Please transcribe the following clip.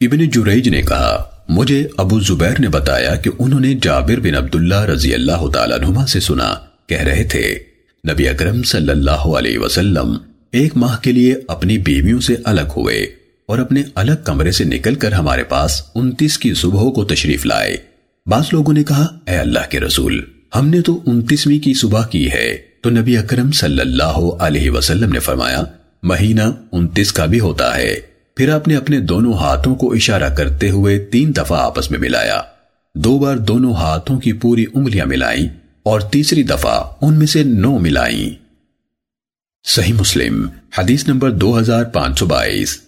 ابن جریج نے کہا، مجھے ابو زبیر نے بتایا کہ انہوں نے جابر بن عبداللہ رضی اللہ تعالیٰ عنہما سے سنا، کہہ رہے تھے، نبی اکرم صلی اللہ علیہ وسلم ایک ماہ کے لیے اپنی بیویوں سے الگ ہوئے اور اپنے الگ کمرے سے نکل کر ہمارے پاس انتیس کی صبح کو تشریف لائے۔ بعض لوگوں نے کہا، اے اللہ کے رسول، ہم نے تو انتیسویں کی صبح کی ہے۔ تو نبی اکرم صلی اللہ علیہ وسلم نے فرمایا، مہینہ انتیس کا بھی ہوتا ہے۔ پھر آپ نے اپنے دونوں ہاتھوں کو اشارہ کرتے ہوئے تین دفعہ آپس میں ملایا۔ دو بار دونوں ہاتھوں کی پوری انگلیاں ملائیں اور تیسری دفعہ ان میں سے نو ملائیں صحیح مسلم، حدیث نمبر دو ہزار پانچ سو بائیس۔